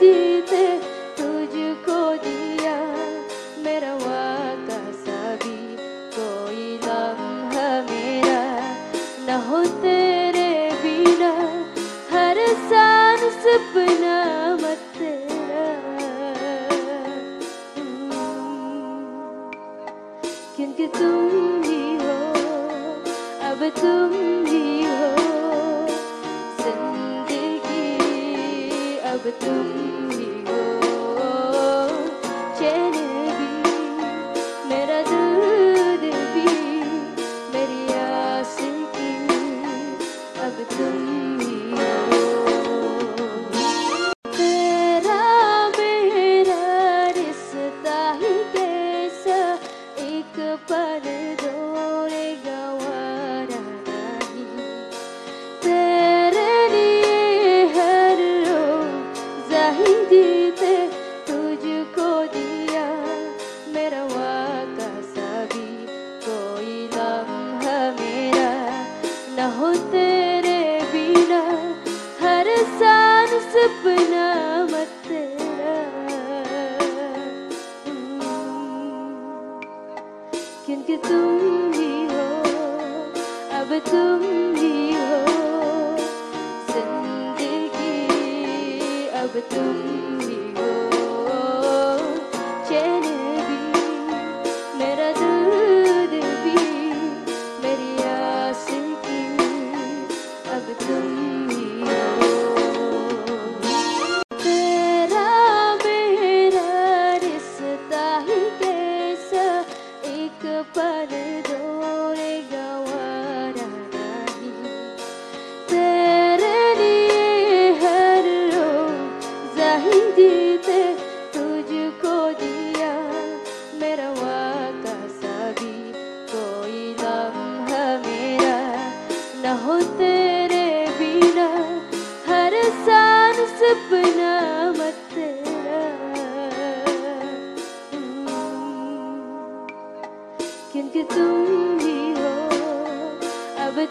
जीते तुझको दिया, मेरा वादा सभी, कोई लम्हा मेरा, न हो तेरे बिना, हर सान सपना मत तेरा। हम्म, क्योंकि तुम ही हो, अब तुम ही हो। अब तुम पे तुझको दिया, मेरा वादा सा भी कोई लम्हा मेरा। न हो तेरे बिना, हर सान सपना मत तेरा। क्योंकि तुम ही हो, अब तुम तुम ही भी मेरा दूध भी मेरी आस की अब तुम ही हो तेरा मेरा रिश्ता ही सान सपना मत तेरा क्योंकि तुम ही हो अब